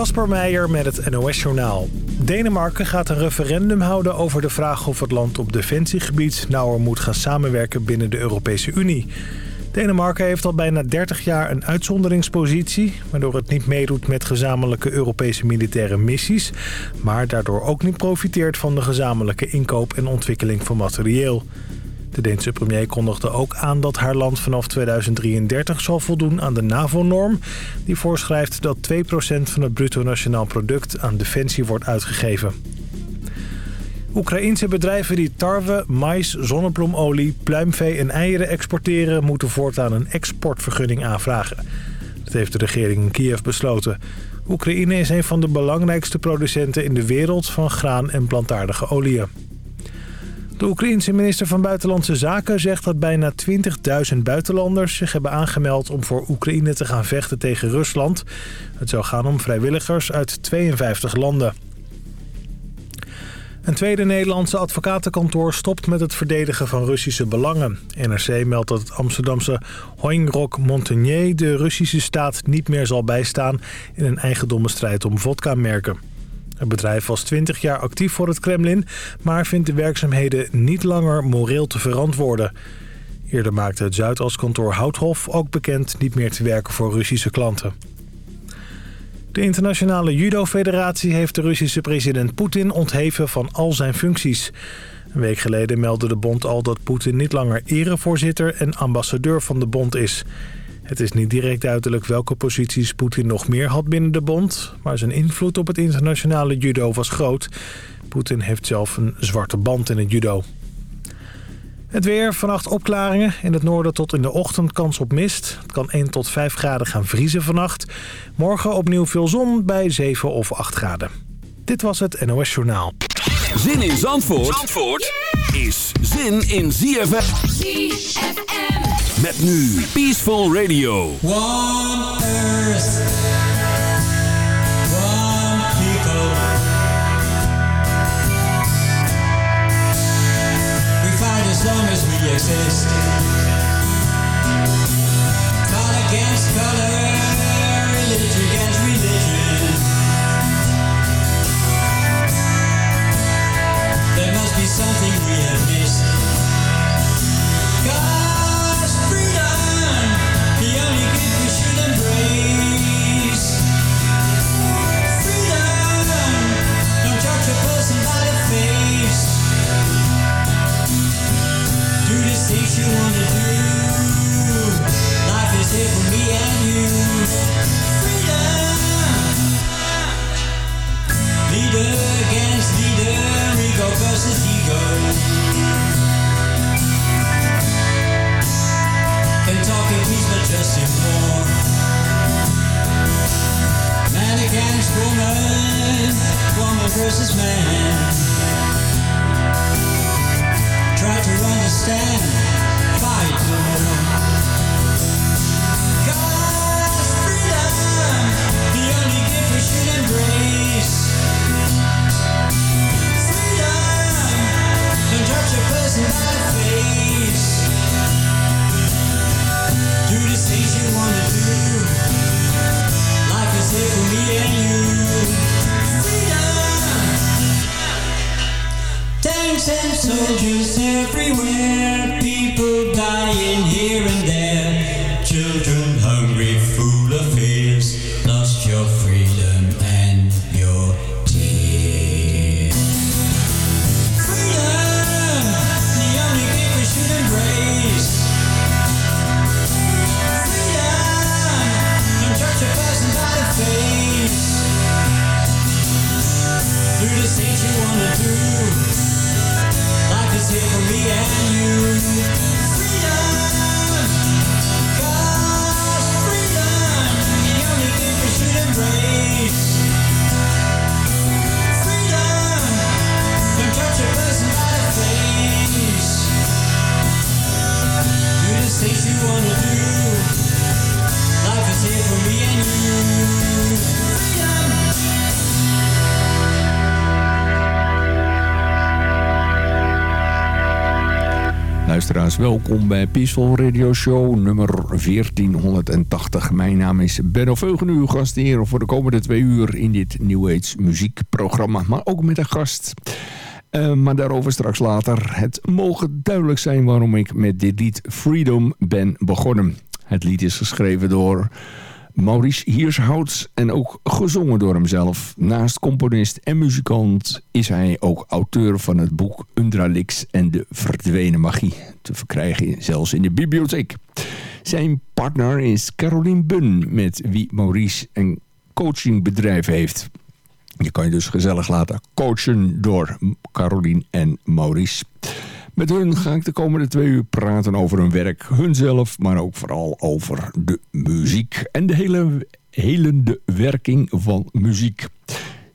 Kasper Meijer met het NOS-journaal. Denemarken gaat een referendum houden over de vraag of het land op defensiegebied nauwer moet gaan samenwerken binnen de Europese Unie. Denemarken heeft al bijna 30 jaar een uitzonderingspositie... waardoor het niet meedoet met gezamenlijke Europese militaire missies... maar daardoor ook niet profiteert van de gezamenlijke inkoop en ontwikkeling van materieel. De Deense premier kondigde ook aan dat haar land vanaf 2033 zal voldoen aan de NAVO-norm... die voorschrijft dat 2% van het bruto nationaal product aan defensie wordt uitgegeven. Oekraïense bedrijven die tarwe, mais, zonnebloemolie, pluimvee en eieren exporteren... moeten voortaan een exportvergunning aanvragen. Dat heeft de regering in Kiev besloten. Oekraïne is een van de belangrijkste producenten in de wereld van graan en plantaardige oliën. De Oekraïense minister van Buitenlandse Zaken zegt dat bijna 20.000 buitenlanders zich hebben aangemeld om voor Oekraïne te gaan vechten tegen Rusland. Het zou gaan om vrijwilligers uit 52 landen. Een tweede Nederlandse advocatenkantoor stopt met het verdedigen van Russische belangen. NRC meldt dat het Amsterdamse Hoingrok Montagnier de Russische staat niet meer zal bijstaan in een eigendommenstrijd om vodka-merken. Het bedrijf was 20 jaar actief voor het Kremlin, maar vindt de werkzaamheden niet langer moreel te verantwoorden. Eerder maakte het Zuidaskantoor Houthof ook bekend niet meer te werken voor Russische klanten. De Internationale Judo-federatie heeft de Russische president Poetin ontheven van al zijn functies. Een week geleden meldde de bond al dat Poetin niet langer erevoorzitter en ambassadeur van de bond is. Het is niet direct duidelijk welke posities Poetin nog meer had binnen de bond... maar zijn invloed op het internationale judo was groot. Poetin heeft zelf een zwarte band in het judo. Het weer, vannacht opklaringen. In het noorden tot in de ochtend kans op mist. Het kan 1 tot 5 graden gaan vriezen vannacht. Morgen opnieuw veel zon bij 7 of 8 graden. Dit was het NOS Journaal. Zin in Zandvoort, Zandvoort is zin in ZFM. Met nu Peaceful Radio. One Earth. One. We fight as long as we exist. Versus ego. Can talk in peace, but just in. Man against woman, woman versus man. Try to understand, fight more. God's freedom, the only gift we should embrace. Soldiers everywhere. People dying Welkom bij Peaceful Radio Show nummer 1480. Mijn naam is Benno Veugen, uw gastheer voor de komende twee uur in dit New Age muziekprogramma. Maar ook met een gast. Uh, maar daarover straks later. Het mogen duidelijk zijn waarom ik met dit lied Freedom ben begonnen. Het lied is geschreven door Maurice Hiershouts en ook gezongen door hemzelf. Naast componist en muzikant is hij ook auteur van het boek Undralix en de verdwenen magie. Te verkrijgen zelfs in de bibliotheek. Zijn partner is Caroline Bun, met wie Maurice een coachingbedrijf heeft. Je kan je dus gezellig laten coachen door Caroline en Maurice. Met hun ga ik de komende twee uur praten over hun werk, hunzelf, maar ook vooral over de muziek en de hele helende werking van muziek.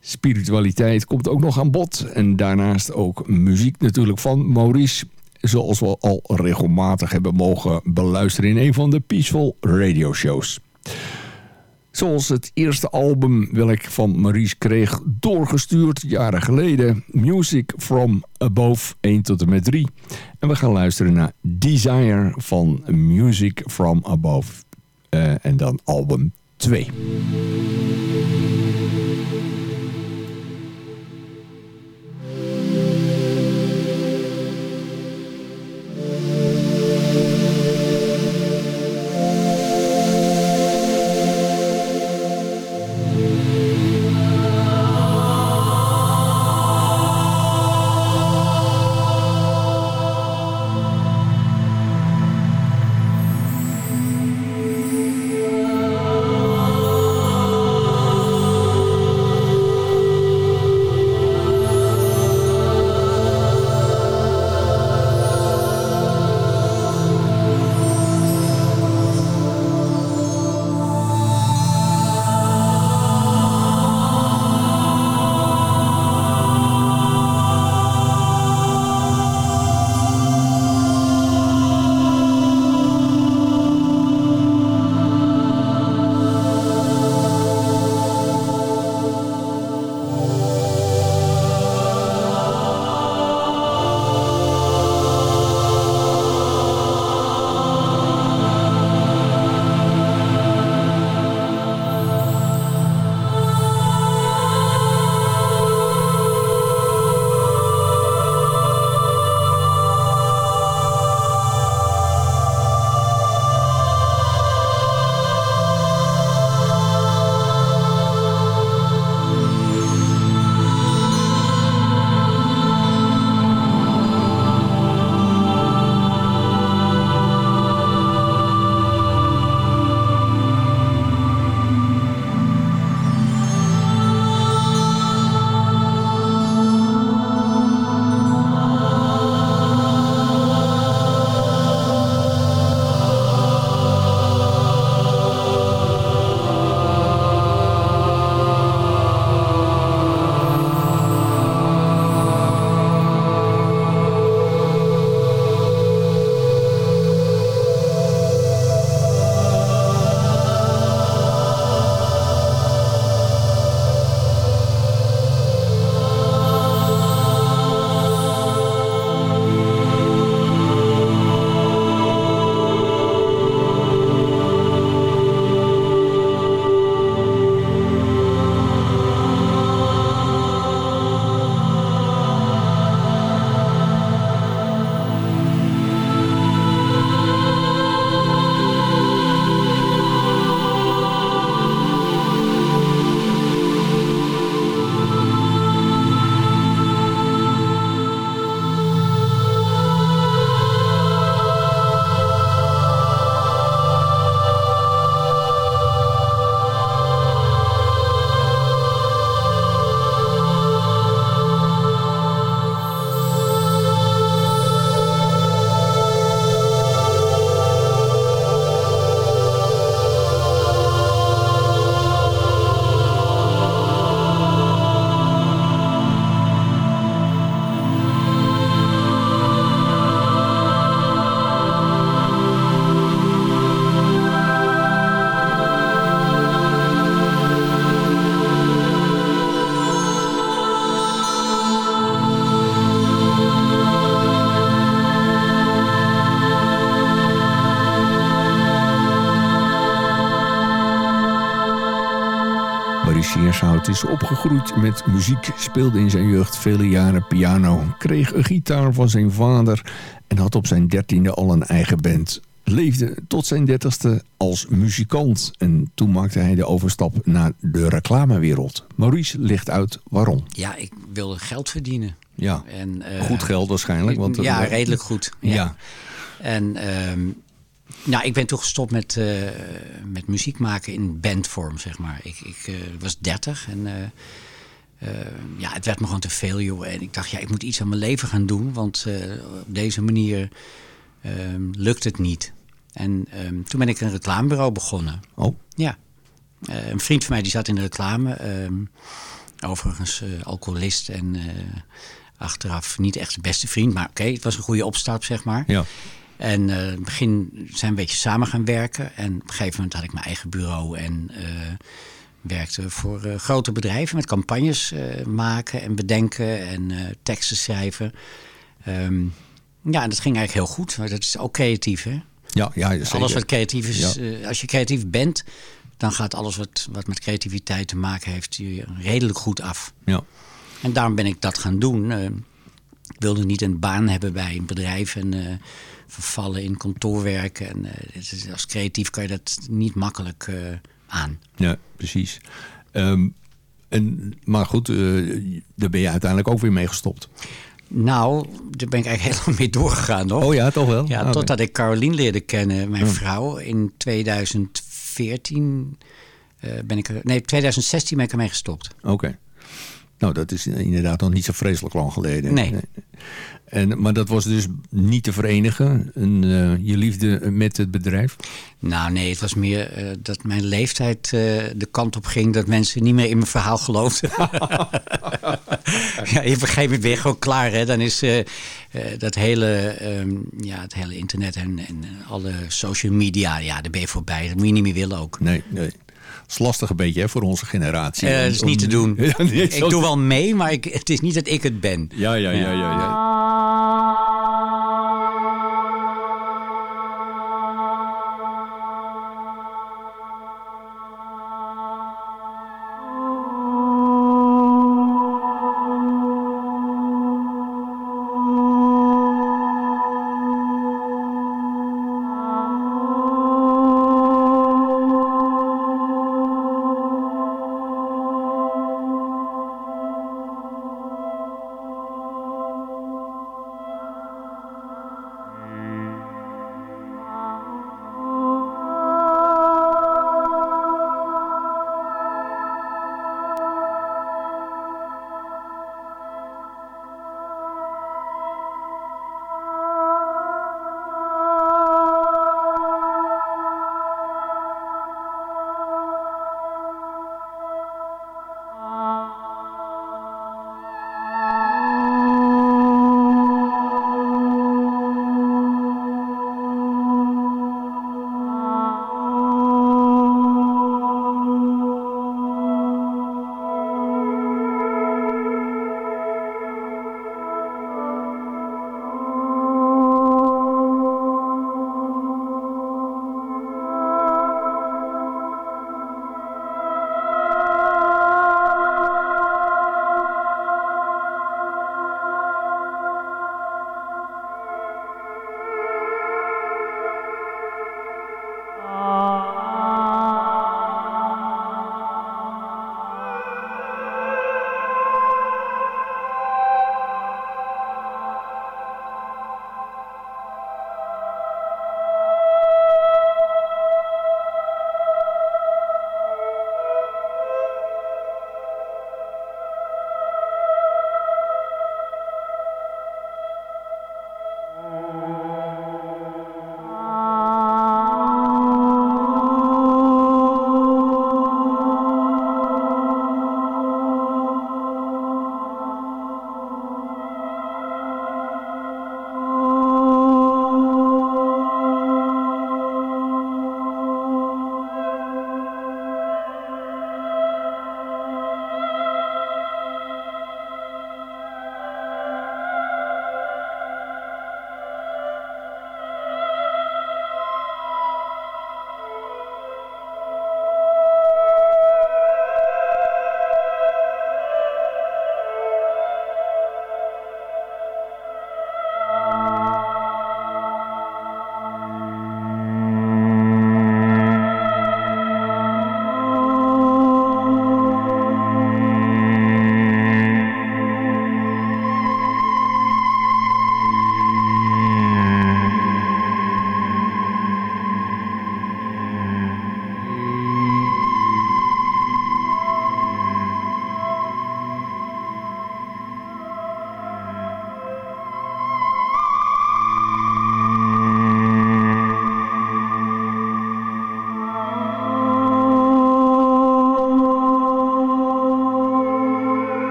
Spiritualiteit komt ook nog aan bod en daarnaast ook muziek natuurlijk van Maurice zoals we al regelmatig hebben mogen beluisteren in een van de Peaceful Radio Shows. Zoals het eerste album wil ik van Maurice kreeg doorgestuurd jaren geleden. Music from Above 1 tot en met 3. En we gaan luisteren naar Desire van Music from Above. Uh, en dan album 2. Is opgegroeid met muziek, speelde in zijn jeugd vele jaren piano, kreeg een gitaar van zijn vader en had op zijn dertiende al een eigen band. Leefde tot zijn dertigste als muzikant en toen maakte hij de overstap naar de reclamewereld. Maurice legt uit waarom. Ja, ik wilde geld verdienen. Ja, En, eh, goed geld waarschijnlijk. Want, ja, eh, redelijk goed. Ja. Ja. En ehm, nou, ik ben toen gestopt met, eh, met muziek maken in bandvorm, zeg maar. Ik, ik eh, was 30 en eh, ja, het werd me gewoon te veel, joh. En ik dacht, ja, ik moet iets aan mijn leven gaan doen, want op deze manier ehm, lukt het niet. En ehm, toen ben ik een reclamebureau begonnen. Oh, Ja. Een vriend van mij die zat in de reclame. ehm, overigens alcoholist en achteraf niet echt de beste vriend. Maar oké, het was een goede opstart, zeg maar. ja. En eh, in het begin zijn we een beetje samen gaan werken. En op een gegeven moment had ik mijn eigen bureau en eh, werkte voor eh, grote bedrijven met campagnes maken en bedenken en teksten schrijven. Ehm, ja, en dat ging eigenlijk heel goed. Maar dat is ook creatief, hè? Ja, ja, zeker. Alles wat creatief is, Ja. als je creatief bent, dan gaat alles wat, wat met creativiteit te maken heeft je redelijk goed af. Ja. En daarom ben ik dat gaan doen. Ik wilde niet een baan hebben bij een bedrijf en eh, vervallen in kantoorwerk. En, eh, is- als creatief kan je dat niet makkelijk eh, aan. Ja, precies. Ehm, en, maar goed, daar ben je uiteindelijk ook weer mee gestopt. Nou, daar ben ik eigenlijk lang mee doorgegaan nog. Oh ja, toch wel? Ja, Ah, totdat ik Carolien leerde kennen, mijn vrouw. In 2014 eh, ben ik er... Nee, 2016 ben ik ermee gestopt. Oké. Nou, dat is inderdaad nog niet zo vreselijk lang geleden. Nee. En, maar dat was dus niet te verenigen, een, eh, je liefde met het bedrijf? Nou nee, het was meer eh, dat mijn leeftijd eh, de kant op ging dat mensen niet meer in mijn verhaal geloofden. ja, op een gegeven moment ben je gewoon klaar. Hè? Dan is dat hele, ehm, ja, het hele internet en, en alle social media, ja, daar ben je voorbij. Dat moet je niet meer willen ook. Nee, nee. Dat is lastig een beetje hè, voor onze generatie. Eh, dat is niet om- te doen. Ik zo- doe wel mee, maar ik, het is niet dat ik het ben. Ja, ja, ja, ja. ja.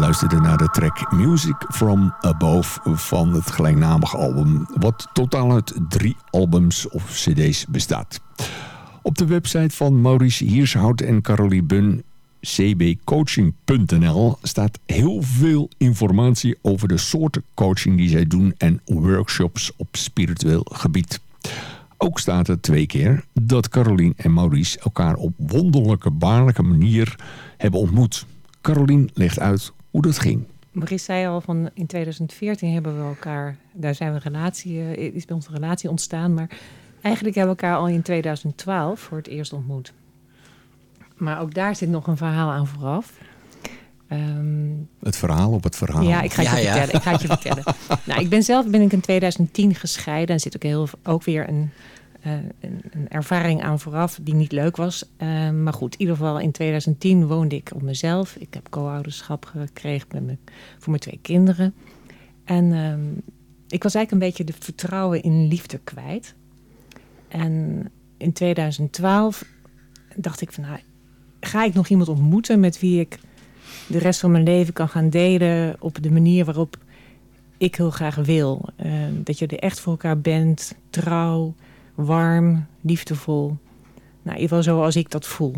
We naar de track Music From Above van het gelijknamige album, wat totaal uit drie albums of cd's bestaat. Op de website van Maurice Hiershout en Carolie Bun, cbcoaching.nl, staat heel veel informatie over de soorten coaching die zij doen en workshops op spiritueel gebied. Ook staat er twee keer dat Carolien en Maurice elkaar op wonderlijke, baarlijke manier hebben ontmoet. Carolien legt uit hoe dat ging. Maurice zei al van in 2014 hebben we elkaar, daar zijn we een relatie, eh, is bij ons een relatie ontstaan. Maar eigenlijk hebben we elkaar al in 2012 voor het eerst ontmoet. Maar ook daar zit nog een verhaal aan vooraf. Ehm, Het verhaal op het verhaal. ja, ik ga het je Ja, vertellen. Ik ga het je vertellen. nou, ik ben zelf ben ik in 2010 gescheiden en zit ook heel ook weer een, een, een ervaring aan vooraf die niet leuk was. Eh, maar goed, in ieder geval in 2010 woonde ik op mezelf. Ik heb co-ouderschap gekregen met voor mijn twee kinderen. En ehm, ik was eigenlijk een beetje de vertrouwen in liefde kwijt. En in 2012 dacht ik van, nou, ga ik nog iemand ontmoeten met wie ik de rest van mijn leven kan gaan delen op de manier waarop ik heel graag wil. Eh, dat je er echt voor elkaar bent, trouw, warm, liefdevol. Nou, in ieder geval zoals ik dat voel.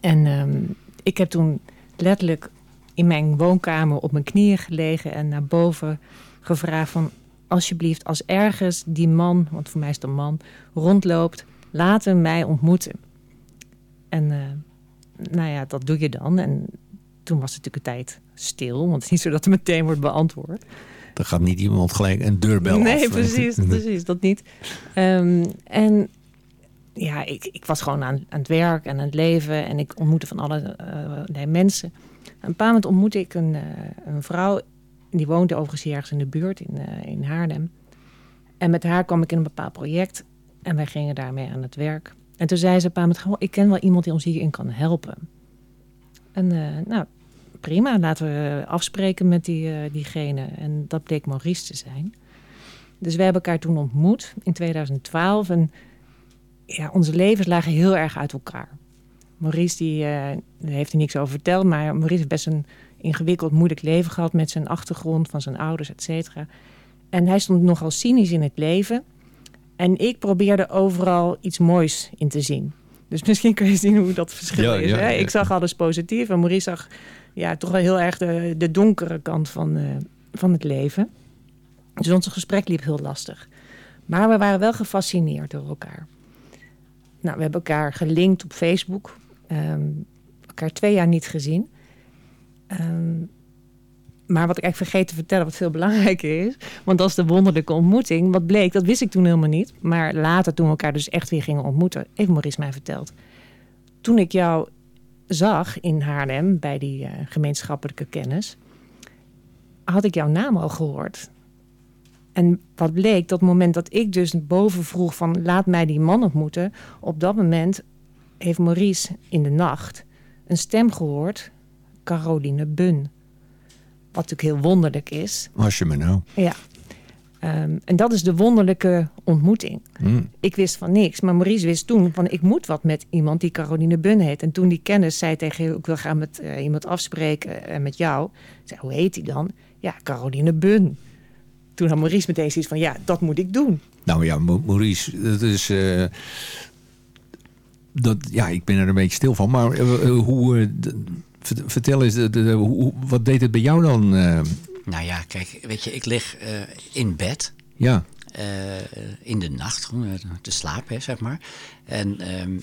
En ehm, ik heb toen letterlijk in mijn woonkamer op mijn knieën gelegen en naar boven gevraagd van alsjeblieft, als ergens die man, want voor mij is het een man, rondloopt, laat hem mij ontmoeten. En eh, nou ja, dat doe je dan. En toen was het natuurlijk een tijd stil, want het is niet zo dat er meteen wordt beantwoord. Dan gaat niet iemand gelijk een deurbel af. Nee, precies, precies, dat niet. Ehm, en ja, ik, ik was gewoon aan, aan het werk en aan het leven en ik ontmoette van alle eh, mensen. Een paar moment ontmoette ik een, eh, een vrouw, die woonde overigens hier ergens in de buurt in, eh, in Haarlem. En met haar kwam ik in een bepaald project en wij gingen daarmee aan het werk. En toen zei ze een paar moment ik ken wel iemand die ons hierin kan helpen. En nou, prima, laten we afspreken met die, eh, diegene. En dat bleek Maurice te zijn. Dus we hebben elkaar toen ontmoet in 2012. En ja, onze levens lagen heel erg uit elkaar. Maurice, die, eh, heeft hij niks over verteld, maar Maurice heeft best een ingewikkeld, moeilijk leven gehad met zijn achtergrond van zijn ouders, et cetera. En hij stond nogal cynisch in het leven. En ik probeerde overal iets moois in te zien. Dus misschien kun je zien hoe dat verschil Ja, is. ja, hè? ja. Ik zag alles positief en Maurice zag ja, toch wel heel erg de, de donkere kant van, eh, van het leven. Dus ons gesprek liep heel lastig. Maar we waren wel gefascineerd door elkaar. Nou, we hebben elkaar gelinkt op Facebook. Ehm, elkaar twee jaar niet gezien. Ehm, maar wat ik eigenlijk vergeet te vertellen, wat veel belangrijker is. Want dat is de wonderlijke ontmoeting. Wat bleek, dat wist ik toen helemaal niet. Maar later, toen we elkaar dus echt weer gingen ontmoeten, heeft Maurice mij verteld. Toen ik jou zag in Haarlem bij die eh, gemeenschappelijke kennis, had ik jouw naam al gehoord. En wat bleek, dat moment dat ik dus boven vroeg van laat mij die man ontmoeten, op dat moment heeft Maurice in de nacht een stem gehoord, Caroline Bun. Wat natuurlijk heel wonderlijk is. Als je me nou. Ja. Ehm, en dat is de wonderlijke ontmoeting. Hmm. Ik wist van niks, maar Maurice wist toen van ik moet wat met iemand die Caroline Bun heet. En toen die kennis zei tegen je, ik wil gaan met eh, iemand afspreken en met jou. Zei, hoe heet die dan? Ja, Caroline Bun. Toen had Maurice meteen zoiets van, ja, dat moet ik doen. Nou ja, Maurice, dat is... eh, dat, ja, ik ben er een beetje stil van. Maar eh, eh, hoe... eh, vertel eens, wat deed het bij jou dan? Nou ja, kijk, weet je, ik lig eh, in bed. ja, eh, in de nacht, gewoon eh, te slapen, hè, zeg maar. En ehm,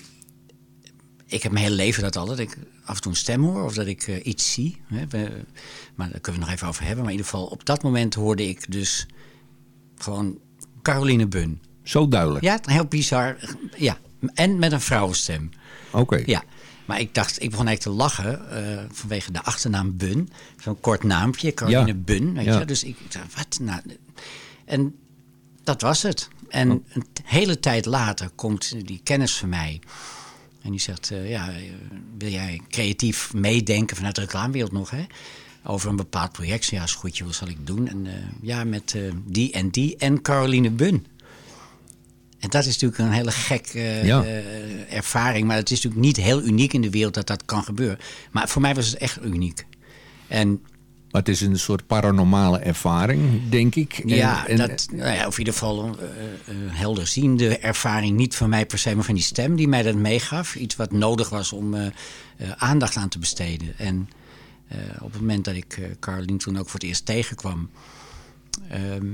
ik heb mijn hele leven dat altijd. Ik af en toe een stem hoor of dat ik iets zie. Hè. We- maar daar kunnen we nog even over hebben. Maar in ieder geval, op dat moment hoorde ik dus gewoon Caroline Bun. zo duidelijk. Ja, heel bizar. Ja, en met een vrouwenstem. Oké. Ja, maar ik dacht, ik begon eigenlijk te lachen eh, vanwege de achternaam Bun. Zo'n kort naampje, Caroline Ja. Bun, weet Ja. je. Dus ik dacht, wat nou? En dat was het. En een t- hele tijd later komt die kennis van mij. En die zegt, eh, ja, eh, wil jij creatief meedenken vanuit de reclamewereld nog, hè? Over een bepaald project. Ja, is goed, joh, wat zal ik doen? En ja, met die en die en Caroline Bun. En dat is natuurlijk een hele gekke eh, Ja. eh, ervaring. Maar het is natuurlijk niet heel uniek in de wereld dat dat kan gebeuren. Maar voor mij was het echt uniek. En Maar het is een soort paranormale ervaring, denk ik. En- ja, dat, nou ja, of in ieder geval een eh, helderziende ervaring. Niet van mij per se, maar van die stem die mij dat meegaf. Iets wat nodig was om aandacht aan te besteden. En op het moment dat ik Caroline toen ook voor het eerst tegenkwam... ehm,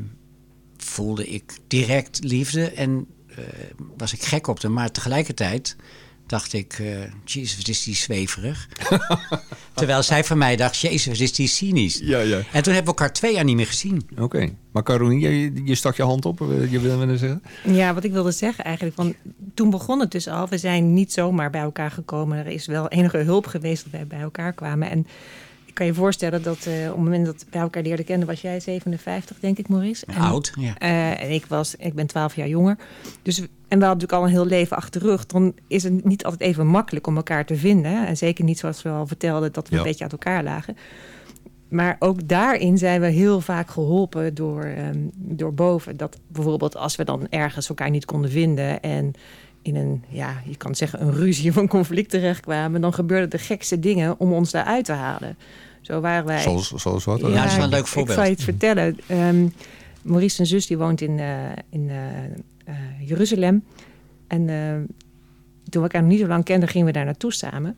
voelde ik direct liefde en eh, was ik gek op haar. Maar tegelijkertijd dacht ik, eh jezus, wat is die zweverig. Terwijl zij van mij dacht, jezus, wat is die cynisch. Ja, ja. En toen hebben we elkaar twee jaar niet meer gezien. Oké. Maar Caroline, je, je stak je hand op. eh, Je wilde willen zeggen? Ja, wat ik wilde zeggen eigenlijk. Want toen begon het dus al. We zijn niet zomaar bij elkaar gekomen. Er is wel enige hulp geweest dat wij bij elkaar kwamen. En kan je voorstellen dat eh, op het moment dat we bij elkaar leerden kennen... was jij 57, denk ik, Maurice. En, Oud, ja. eh, en ik, was, ik ben 12 jaar jonger. Dus, en we hadden natuurlijk al een heel leven achter de rug. Dan is het niet altijd even makkelijk om elkaar te vinden. En zeker niet zoals we al vertelden, dat we Ja. een beetje uit elkaar lagen. Maar ook daarin zijn we heel vaak geholpen door, ehm, door boven. Dat bijvoorbeeld als we dan ergens elkaar niet konden vinden en in een, ja, je kan zeggen, een ruzie of een conflict terechtkwamen, dan gebeurden de gekste dingen om ons daaruit te halen. Zo waren wij. Zoals, zoals wat? Ja, dat is wel een leuk voorbeeld. Ik zal je iets vertellen. Ehm Maurice zijn zus die woont in, eh, in eh, eh, Jeruzalem. En eh, toen we elkaar nog niet zo lang kenden, gingen we daar naartoe samen.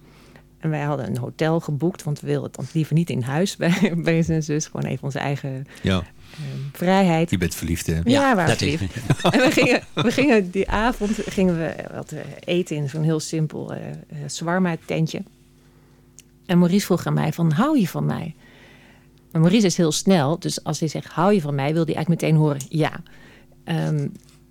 En wij hadden een hotel geboekt, want we wilden het liever niet in huis bij, bij zijn zus. Gewoon even onze eigen Ja, ehm, vrijheid. je bent verliefd, hè? Ja, dat is, verliefd. En we gingen, we gingen die avond gingen we wat eten in zo'n heel simpel eh zwarma tentje. En Maurice vroeg aan mij van, hou je van mij? Maar Maurice is heel snel, dus als hij zegt, hou je van mij, wil hij eigenlijk meteen horen, ja. Ehm,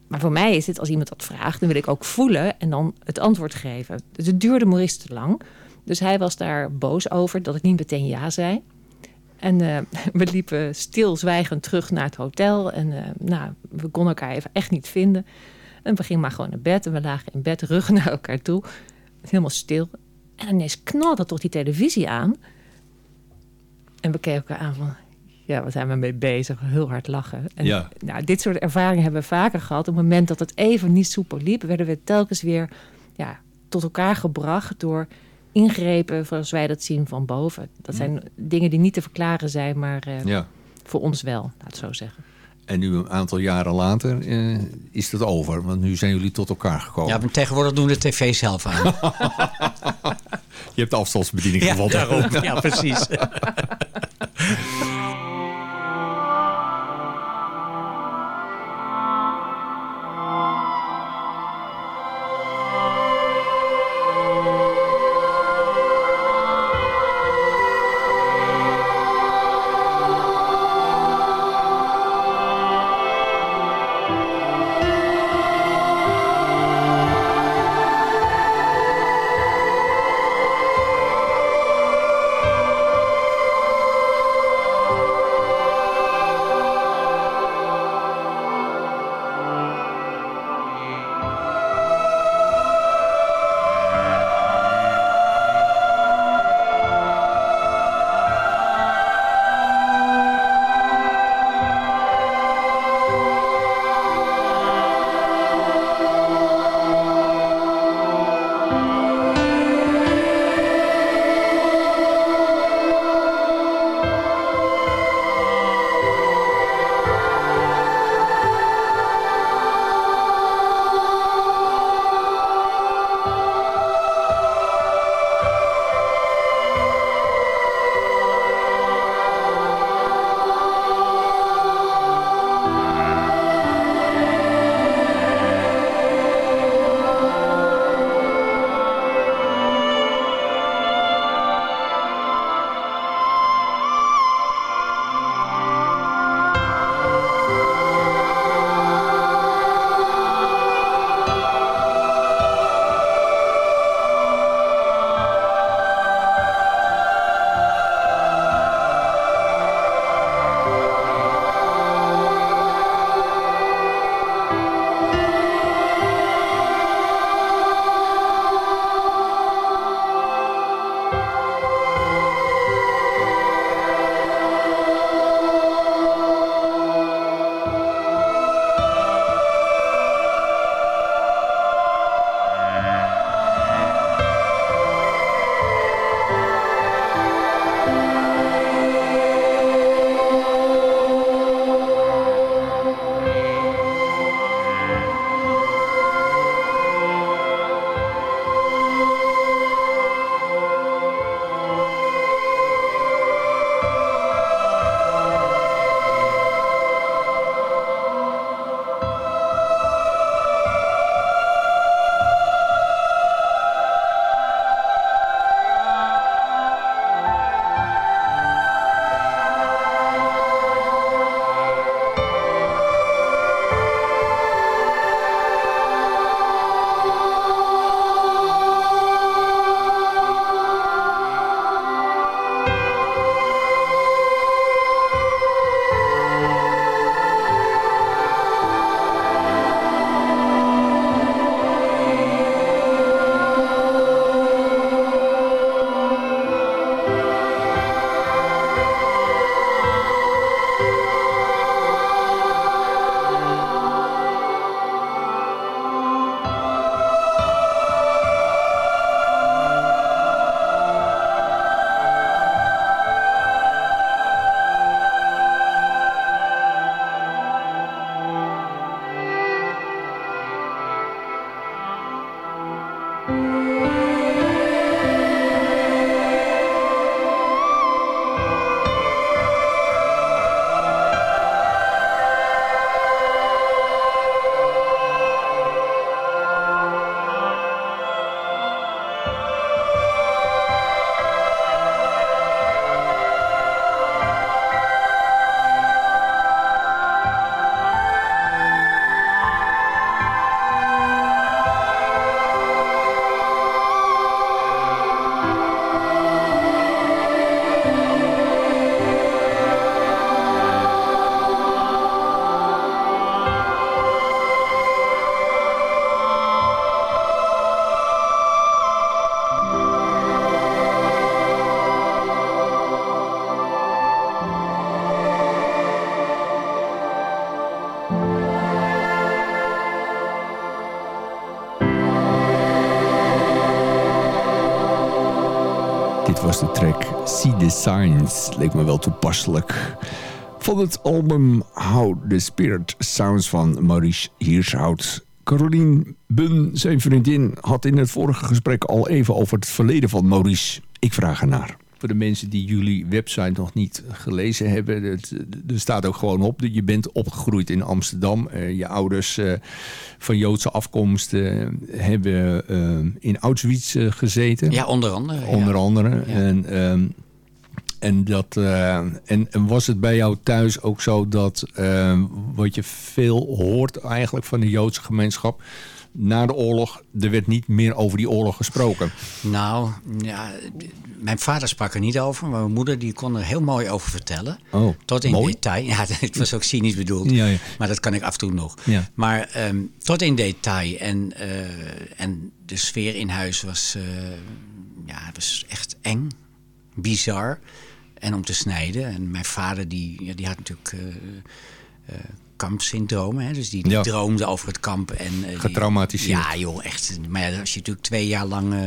maar voor mij is het, als iemand dat vraagt, dan wil ik ook voelen en dan het antwoord geven. Dus het duurde Maurice te lang. Dus hij was daar boos over dat ik niet meteen ja zei. En eh, we liepen stilzwijgend terug naar het hotel. En eh, nou, we konden elkaar even echt niet vinden. En we gingen maar gewoon naar bed. En we lagen in bed, ruggen naar elkaar toe. Helemaal stil. En ineens knalde toch die televisie aan. En we keken elkaar aan van... Ja, waar zijn we mee bezig? Heel hard lachen. En, Ja. nou, dit soort ervaringen hebben we vaker gehad. Op het moment dat het even niet soepel liep... werden we telkens weer ja, tot elkaar gebracht... door ingrepen zoals wij dat zien van boven. Dat zijn dingen die niet te verklaren zijn... maar eh, Ja. voor ons wel, laat het zo zeggen. En nu een aantal jaren later eh, is dat over. Want nu zijn jullie tot elkaar gekomen. Ja, maar tegenwoordig doen de tv zelf aan. Je hebt de afstandsbediening ja, gevonden. daarom. Ja, precies. See the Signs. Leek me wel toepasselijk. Van het album How the Spirit Sounds van Maurice Hirshout. Caroline Bun, zijn vriendin, had in het vorige gesprek al even over het verleden van Maurice. Ik vraag ernaar. Voor de mensen die jullie website nog niet gelezen hebben, het, er staat ook gewoon op dat je bent opgegroeid in Amsterdam. Uh, je ouders uh, van Joodse afkomst uh, hebben in Auschwitz gezeten. Ja, onder andere. Onder ja. andere. Ja. En, um, en, dat, en, en, was het bij jou thuis ook zo dat wat je veel hoort eigenlijk van de Joodse gemeenschap na de oorlog, er werd niet meer over die oorlog gesproken. Nou, ja, mijn vader sprak er niet over, maar mijn moeder die kon er heel mooi over vertellen. Oh, tot in mooi. detail. Ja, het was ook cynisch bedoeld, ja, ja. maar dat kan ik af en toe nog. Ja. Maar um, tot in detail. En, uh, en de sfeer in huis was, ja, was echt eng, bizar en om te snijden. En mijn vader die, ja, die had natuurlijk... Uh, kampsyndroom. Hè? Dus die, die Ja. droomde over het kamp. En, uh, die- Getraumatiseerd. Ja, joh, echt. Maar ja, als je natuurlijk twee jaar lang uh,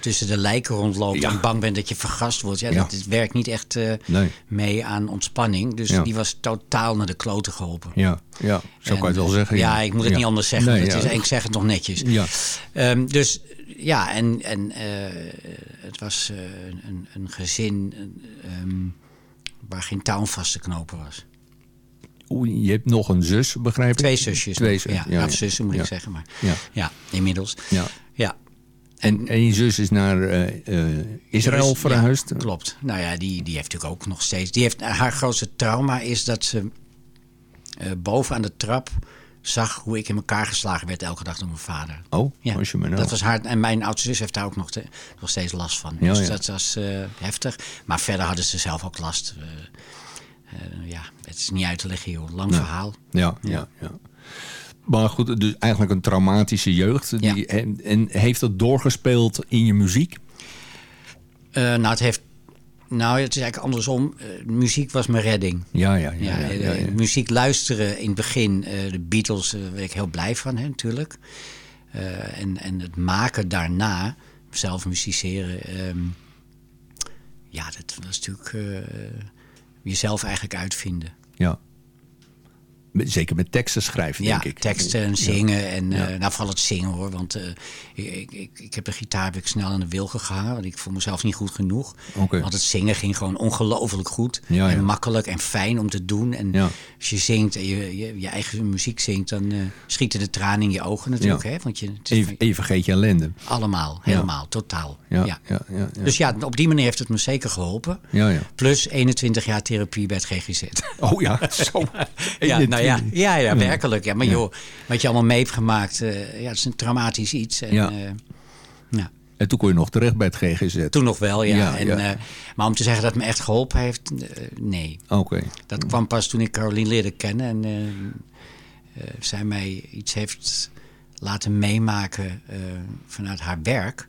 tussen de lijken rondloopt... Ja. en bang bent dat je vergast wordt... Ja, Ja. dat, dat werkt niet echt uh, Nee. mee aan ontspanning. Dus Ja. die was totaal naar de kloten geholpen. Ja, ja. zo En, kan je het wel zeggen. Ja, ik moet het Ja. niet anders zeggen. Nee, dat ja. is, ik zeg het nog netjes. Ja. Ehm, dus ja, en, en uh, het was uh, een, een gezin um, waar geen touw vast te knopen was. Je hebt nog een zus, begrijp ik? Twee zusjes. Twee nog. zus, ja, ja, zussen moet Ja. ik zeggen. Maar Ja. ja, inmiddels. Ja. Ja. En, en je zus is naar uh, uh, Israël Dus, verhuisd? Klopt. Nou ja, die, die heeft natuurlijk ook nog steeds... Die heeft, haar grootste trauma is dat ze uh, boven aan de trap zag hoe ik in elkaar geslagen werd elke dag door mijn vader. Oh, Ja, als je me nou. dat was hard. En mijn oudste zus heeft daar ook nog, te, nog steeds last van. Ja, dus ja. dat was uh, heftig. Maar verder hadden ze zelf ook last. Uh, uh, ja, het is niet uit te leggen, joh. Lang Nee. verhaal. Ja, ja, ja. Maar goed, dus eigenlijk een traumatische jeugd. Die, Ja. en, en heeft dat doorgespeeld in je muziek? Uh, nou, het heeft... Nou, het is eigenlijk andersom. Uh, muziek was mijn redding. Ja, ja, ja. Ja, ja, eh, ja. Muziek luisteren in het begin, uh, de Beatles, daar werd ik heel blij van, hè, natuurlijk. En, en het maken daarna, zelf musiceren, um, ja, dat was natuurlijk jezelf eigenlijk uitvinden. Ja. Zeker met teksten schrijven, Ja, denk ik. teksten en zingen. Ja. En Ja. uh, nou, vooral het zingen hoor. Want uh, ik, ik, ik heb de gitaar heb ik snel aan de wilgen gehangen. Want ik vond mezelf niet goed genoeg. Oké. Want het zingen ging gewoon ongelooflijk goed. Ja, en makkelijk en fijn om te doen. En als je zingt en je, je, je eigen muziek zingt... dan uh, schieten de tranen in je ogen natuurlijk. Hè? Want je, het is Even, even vergeet je ellende. allemaal, helemaal, totaal. Ja, Dus ja, op die manier heeft het me zeker geholpen. ja, ja. Plus 21 jaar therapie bij het GGZ. Oh ja, zo. Ja, nou ja, 21. ja, ja, werkelijk. Ja, maar joh, wat je allemaal mee hebt gemaakt, uh, ja, het is een traumatisch iets. En, Ja. uh, nou, En toen kon je nog terecht bij het GGZ. toen nog wel, ja. Ja, en, ja. uh, maar om te zeggen dat het me echt geholpen heeft, uh, nee. Oké. Dat kwam pas toen ik Caroline leerde kennen en uh, zij mij iets heeft laten meemaken vanuit haar werk,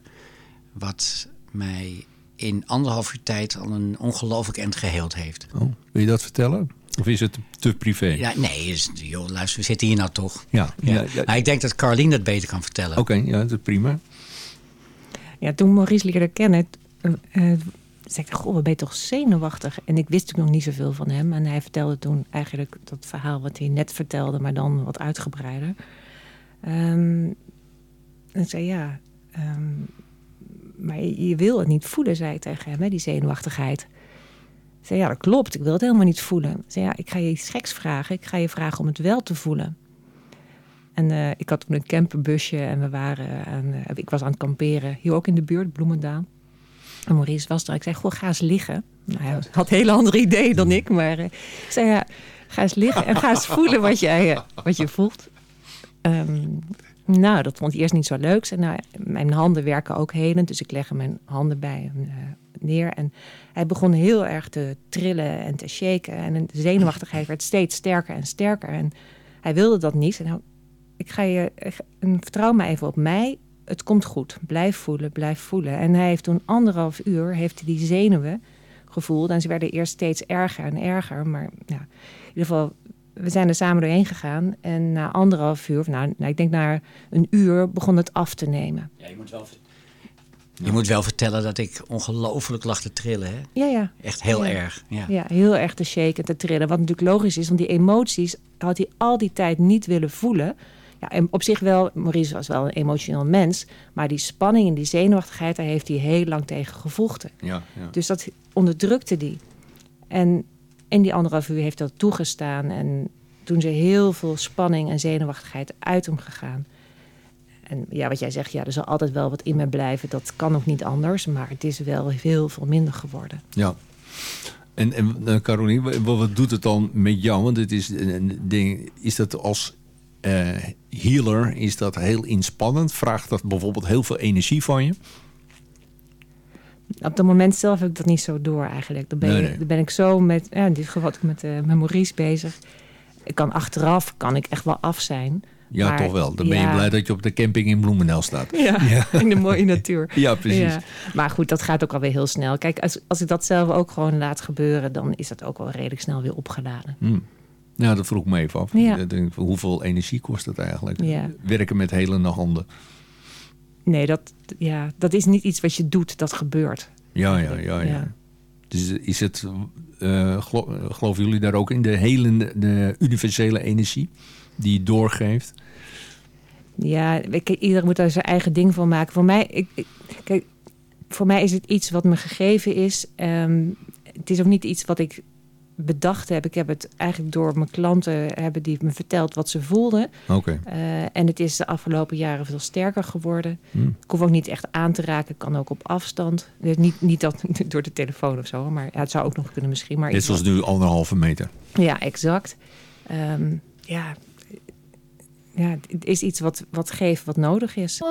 wat mij in anderhalf uur tijd al een ongelooflijk end geheeld heeft. Oh, wil je dat vertellen? Of is het te, privé? Ja, nee, dus, joh, luister, we zitten hier nou toch. Ja, Ja. ja, ja. Maar ik denk dat Caroline dat beter kan vertellen. Oké, ja, dat is prima. Ja, toen Maurice leerde kennen, uh, uh, zei ik, goh, wat ben je toch zenuwachtig? En ik wist natuurlijk nog niet zoveel van hem. En hij vertelde toen eigenlijk dat verhaal wat hij net vertelde, maar dan wat uitgebreider. Um, en zei, ja, um, maar je, je, wil het niet voelen, zei ik tegen hem, hè, die zenuwachtigheid. Ik zei, ja, dat klopt, ik wil het helemaal niet voelen. Ik zei, ja, ik ga je iets geks vragen. Ik ga je vragen om het wel te voelen. En uh, ik had toen een camperbusje en we waren aan, uh, ik was aan het kamperen. Hier ook in de buurt, Bloemendaal. En Maurice was er. Ik zei, goh, ga eens liggen. Nou, hij had hele andere ideeën dan ik. Maar uh, ik zei, ja, ga eens liggen en ga eens voelen wat, jij, wat je voelt. Um, nou, dat vond hij eerst niet zo leuk. Zei, nou, mijn handen werken ook helend. Dus ik leg mijn handen bij hem neer. En hij begon heel erg te trillen en te shaken. En de zenuwachtigheid werd steeds sterker en sterker. En hij wilde dat niet. En nou, ik ga je, vertrouw me even op mij. Het komt goed. Blijf voelen, blijf voelen. En hij heeft toen anderhalf uur heeft die zenuwen gevoeld. En ze werden eerst steeds erger en erger. Maar ja, in ieder geval, we zijn er samen doorheen gegaan. En na anderhalf uur, nou, nou ik denk na een uur, begon het af te nemen. Ja, je moet wel... Je moet wel vertellen dat ik ongelooflijk lag te trillen. Hè? Ja, ja. Echt heel Ja. erg. Ja. Ja, heel erg te shaken, te trillen. Wat natuurlijk logisch is, want die emoties had hij al die tijd niet willen voelen. Ja, en op zich wel, Maurice was wel een emotioneel mens. Maar die spanning en die zenuwachtigheid, daar heeft hij heel lang tegen gevochten. Ja, ja. Dus dat onderdrukte die. En in die anderhalf uur heeft dat toegestaan. En toen ze heel veel spanning en zenuwachtigheid uit hem gegaan. En ja, wat jij zegt, ja, er zal altijd wel wat in me blijven. Dat kan ook niet anders. Maar het is wel heel veel minder geworden. Ja. En, en eh, Caroline, wa- wa- wat doet het dan met jou? Want het is een een ding, is dat als eh, healer, is dat heel inspannend? Vraagt dat bijvoorbeeld heel veel energie van je? Op dat moment zelf heb ik dat niet zo door eigenlijk. Dan ben, Nee, ik- dan ben ik zo met, ja, in dit geval met, eh Maurice bezig. Ik kan achteraf, kan ik echt wel af zijn. Ja, Maar- toch wel. Dan ben je blij dat je op de camping in Bloemendaal staat. Ja, in de mooie natuur. Ja, precies. Maar goed, dat gaat ook alweer heel snel. Kijk, als, als ik dat zelf ook gewoon laat gebeuren... dan is dat ook wel redelijk snel weer opgeladen. Ja, dat vroeg ik me even af. Ja. Hoeveel energie kost het eigenlijk? Ja. Werken met helende handen. Nee, dat, ja, dat is niet iets wat je doet, dat gebeurt. Ja, ja, ja. ja. Ja. Dus is het, eh, gelo- geloven jullie daar ook in, de hele de universele energie die doorgeeft? Ja, iedereen moet daar zijn eigen ding van maken. Voor mij, ik, ik- kijk, voor mij is het iets wat me gegeven is. Ehm, het is ook niet iets wat ik bedacht heb. Ik heb het eigenlijk door mijn klanten hebben die me verteld wat ze voelden. Oké. Eh, en het is de afgelopen jaren veel sterker geworden. Hm. Ik hoef ook niet echt aan te raken, kan ook op afstand. Dus niet, niet dat door de telefoon of zo, maar ja, het zou ook nog kunnen misschien. Maar wat- zoals nu anderhalve meter. ja, exact. Ehm, ja, ja, het is iets wat, wat geeft wat nodig is.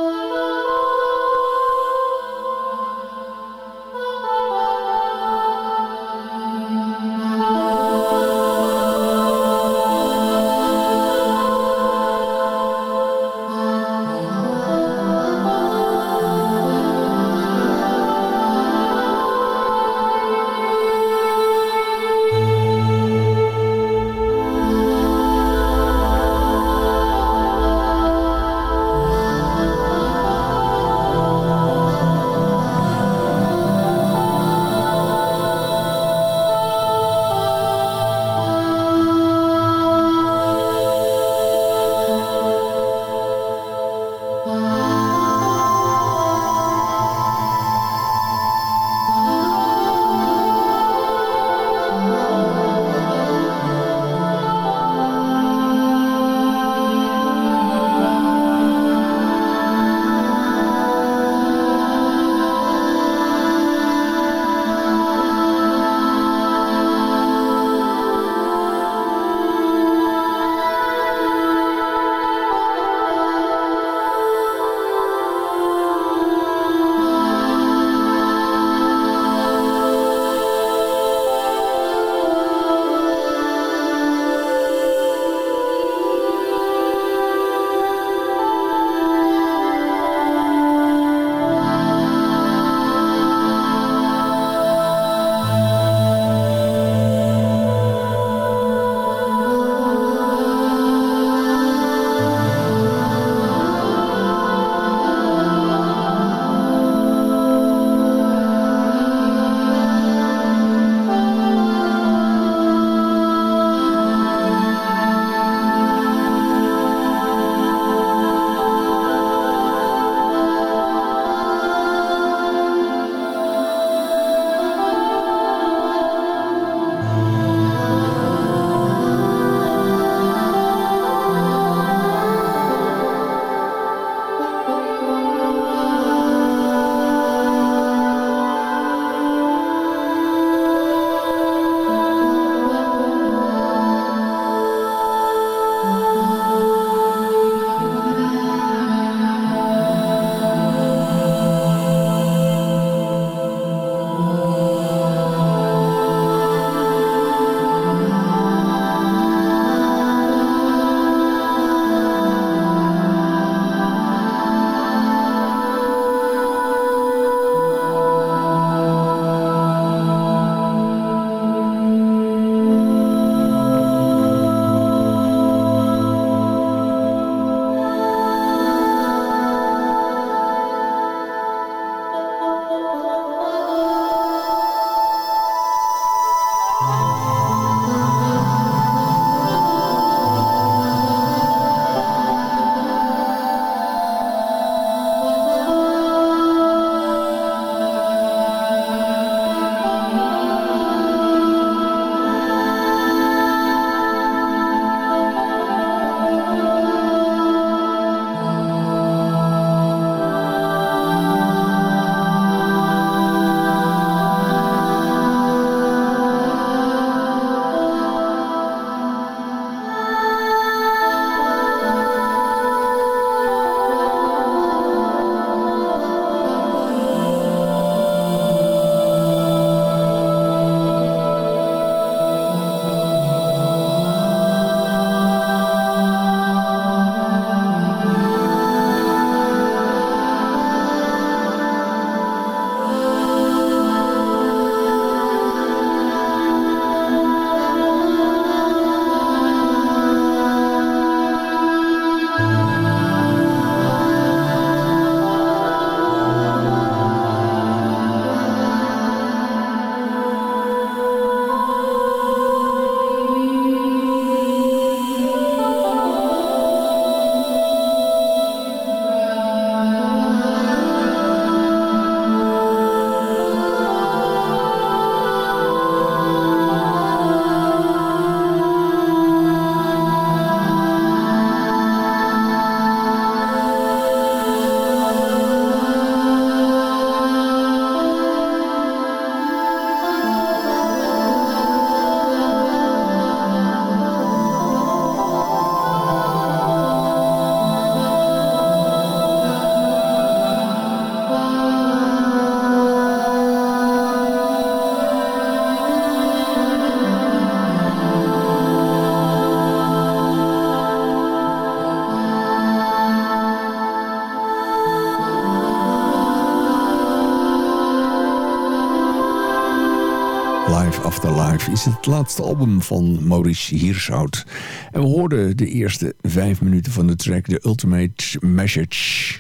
Is het laatste album van Maurice Hirshout. En we hoorden de eerste vijf minuten van de track The Ultimate Message.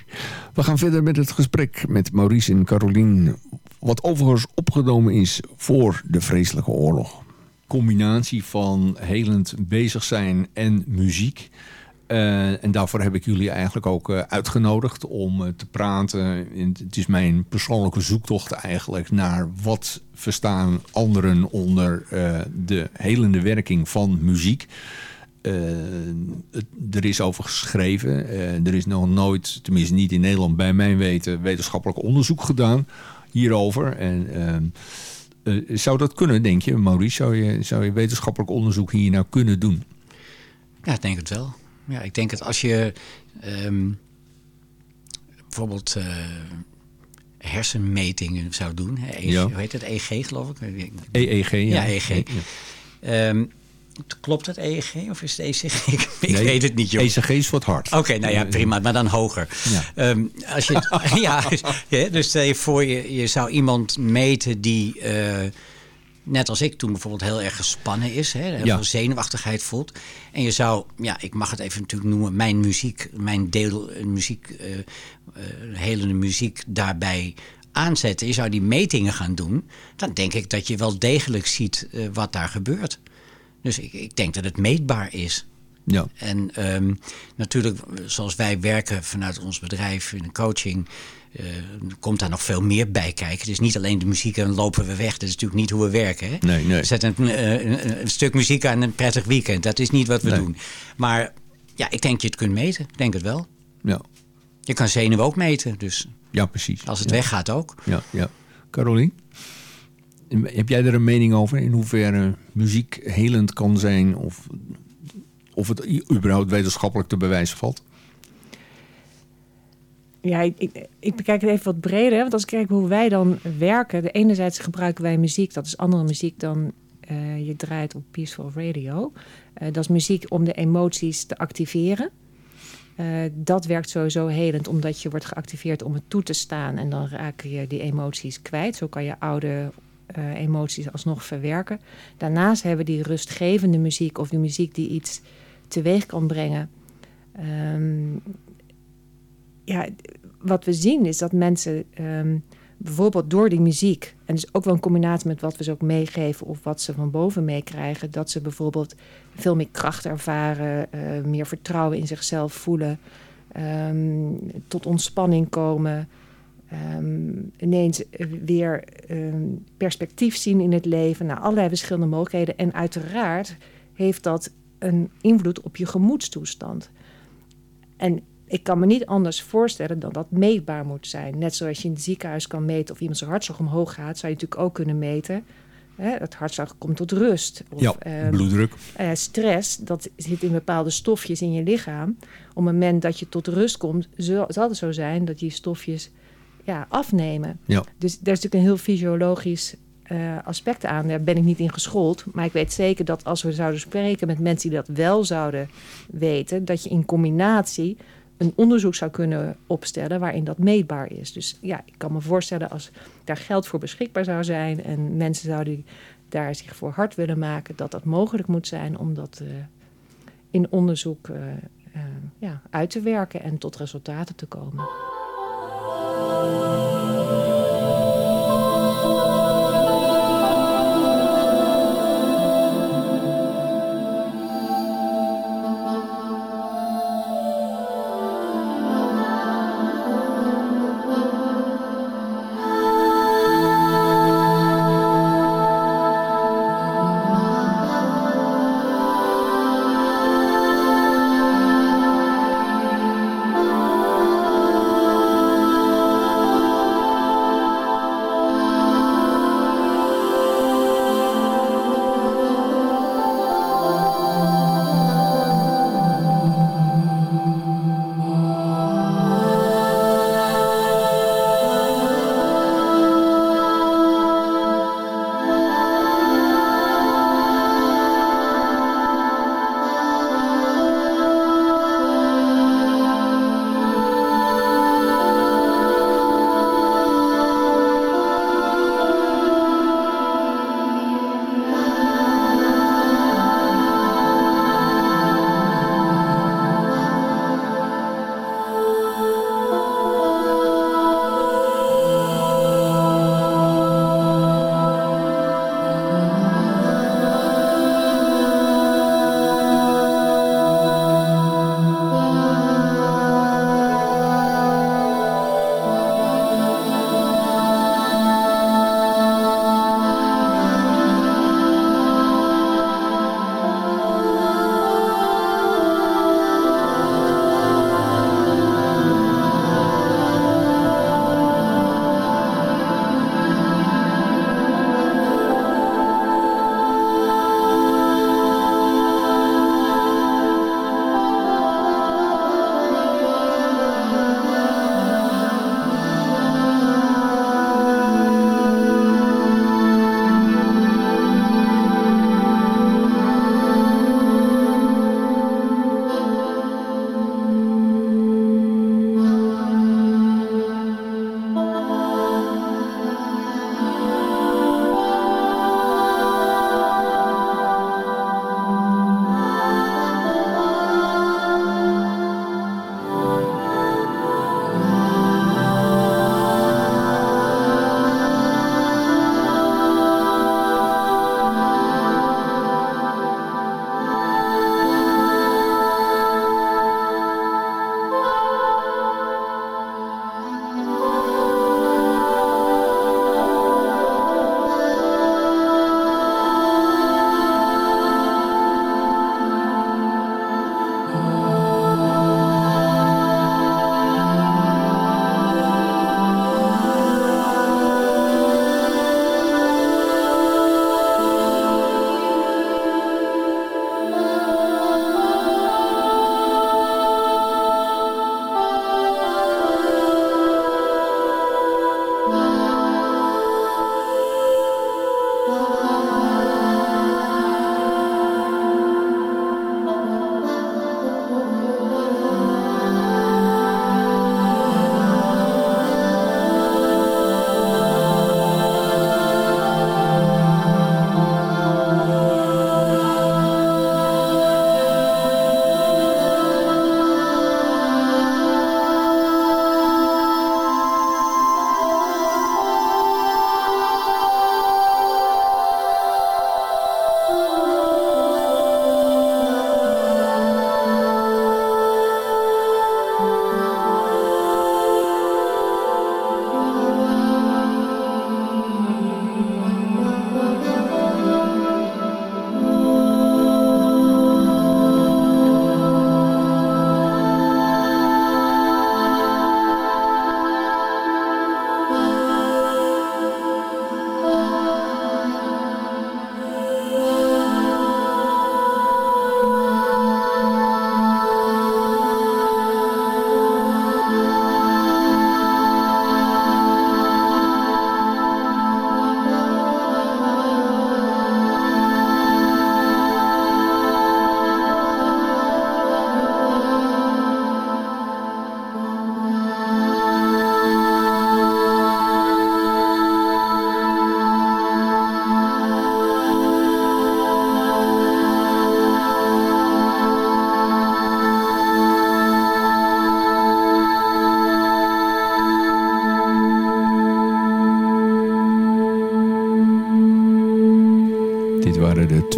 We gaan verder met het gesprek met Maurice en Caroline... wat overigens opgenomen is voor de vreselijke oorlog. Combinatie van helend bezig zijn en muziek... Uh, en daarvoor heb ik jullie eigenlijk ook uh, uitgenodigd om uh, te praten. Het is mijn persoonlijke zoektocht eigenlijk naar wat verstaan anderen onder de helende werking van muziek. Het, er is over geschreven. er is nog nooit, tenminste niet in Nederland bij mijn weten, wetenschappelijk onderzoek gedaan hierover. En zou dat kunnen, denk je, Maurice? Zou je, zou je wetenschappelijk onderzoek hier nou kunnen doen? Ja, ik denk het wel ja, ik denk dat als je um, bijvoorbeeld uh, hersenmetingen zou doen, hè, EG, ja. hoe heet het, EEG geloof ik? EEG, ja. Ja, EEG. Ja. Um, klopt het EEG of is het ECG? Ik, weet het niet, joh. ECG is wat hard. Oké, okay, nou ja, prima, maar dan hoger. Ja. Um, als je, ja, dus stel je voor, je, je zou iemand meten die... Uh, net als ik toen bijvoorbeeld heel erg gespannen is, hè, heel ja. veel zenuwachtigheid voelt. En je zou, ja, ik mag het even natuurlijk noemen, mijn muziek, mijn deel muziek, uh, uh, helende muziek daarbij aanzetten. Je zou die metingen gaan doen, dan denk ik dat je wel degelijk ziet uh, wat daar gebeurt. Dus ik, ik denk dat het meetbaar is. Ja. En um, natuurlijk, zoals wij werken vanuit ons bedrijf in de coaching, uh, komt daar nog veel meer bij kijken. Het is niet alleen de muziek en lopen we weg. Dat is natuurlijk niet hoe we werken. Hè? Nee, nee. We zetten een, een, een, stuk muziek aan een prettig weekend. Dat is niet wat we nee. doen. Maar ja, ik denk je het kunt meten. Ik denk het wel. Ja. Je kan zenuwen ook meten. Dus ja, precies. Als het ja. weggaat ook. Ja, ja. Caroline? Heb jij er een mening over? In hoeverre muziek helend kan zijn? Of, of het überhaupt wetenschappelijk te bewijzen valt? Ja, ik, ik, bekijk het even wat breder. Want als ik kijk hoe wij dan werken. De enerzijds gebruiken wij muziek. Dat is andere muziek dan uh, je draait op Peaceful Radio. Uh, dat is muziek om de emoties te activeren. Uh, dat werkt sowieso helend, omdat je wordt geactiveerd om het toe te staan. En dan raak je die emoties kwijt. Zo kan je oude emoties alsnog verwerken. Daarnaast hebben we die rustgevende muziek of die muziek die iets teweeg kan brengen. Um, ja, wat we zien is dat mensen um, bijvoorbeeld door die muziek, en dus ook wel een combinatie met wat we ze ook meegeven of wat ze van boven meekrijgen, dat ze bijvoorbeeld veel meer kracht ervaren, uh, meer vertrouwen in zichzelf voelen, um, tot ontspanning komen. Um, ineens weer um, perspectief zien in het leven. Nou, allerlei verschillende mogelijkheden. En uiteraard heeft dat een invloed op je gemoedstoestand. En ik kan me niet anders voorstellen dan dat meetbaar moet zijn. Net zoals je in het ziekenhuis kan meten of iemand zijn hartslag omhoog gaat, zou je natuurlijk ook kunnen meten. Hè, het hartslag komt tot rust. Of, ja, um, bloeddruk. Uh, stress, dat zit in bepaalde stofjes in je lichaam. Op het moment dat je tot rust komt, zal, zal het zo zijn dat die stofjes ja, afnemen. Ja. Dus daar is natuurlijk een heel fysiologisch uh, aspect aan. Daar ben ik niet in geschoold. Maar ik weet zeker dat als we zouden spreken met mensen die dat wel zouden weten, dat je in combinatie een onderzoek zou kunnen opstellen waarin dat meetbaar is. Dus ja, ik kan me voorstellen als daar geld voor beschikbaar zou zijn en mensen zouden daar zich voor hard willen maken, dat dat mogelijk moet zijn om dat uh, in onderzoek uh, uh, ja, uit te werken en tot resultaten te komen.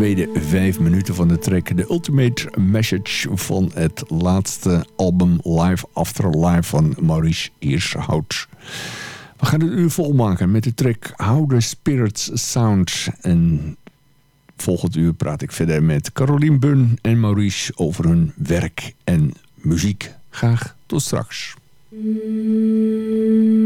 Je vijf minuten van de track The Ultimate Message van het laatste album Live After Live van Maurice Eershout. We gaan het uur volmaken met de track How the Spirits Sound. En volgend uur praat ik verder met Caroline Bun en Maurice over hun werk en muziek. Graag tot straks. Thank